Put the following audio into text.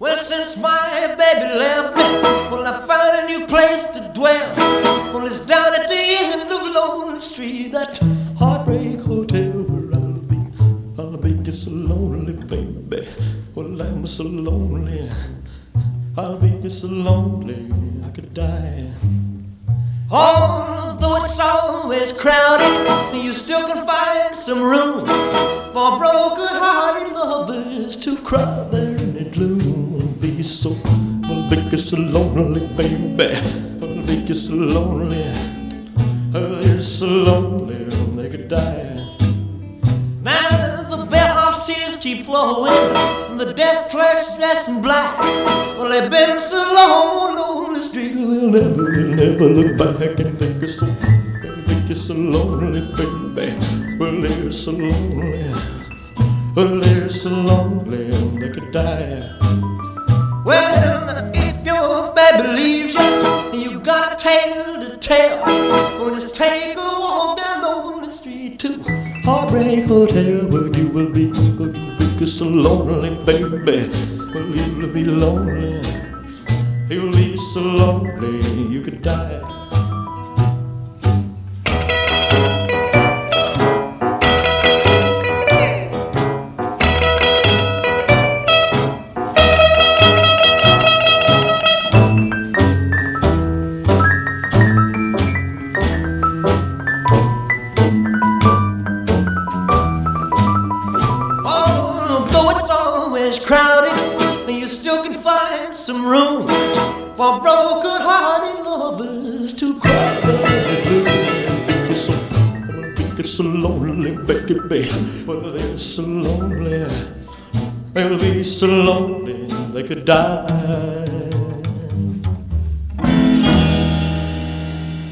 Well, since my baby left me, well, I found a new place to dwell. Well, it's down at the end of Lonely Street, that heartbreak hotel where I'll be. I'll be just so lonely, baby. Well, I'm so lonely. I'll be just so lonely, I could die. Although it's always crowded, you still can find some room for broken-hearted lovers to cry well, be so lonely, baby. I'll be so lonely. I'll so lonely, they could die. Now the bellhop's tears keep flowing, and the desk clerk's dressed in black. Well, they've been so long on the street, they'll never, they'll never look back and think it's so, they'll think it's so lonely, baby. Well, they're so lonely, well, they're so lonely, they could die. A walk down on the street to Heartbreak Hotel, where you will be, you will be so lonely, baby. Well, you'll be lonely, you'll be so lonely, you could die. Always crowded, you still can find some room for broken-hearted lovers to cry. Be so, be so lonely, baby. Well, they're so lonely. They'll be so lonely they could die.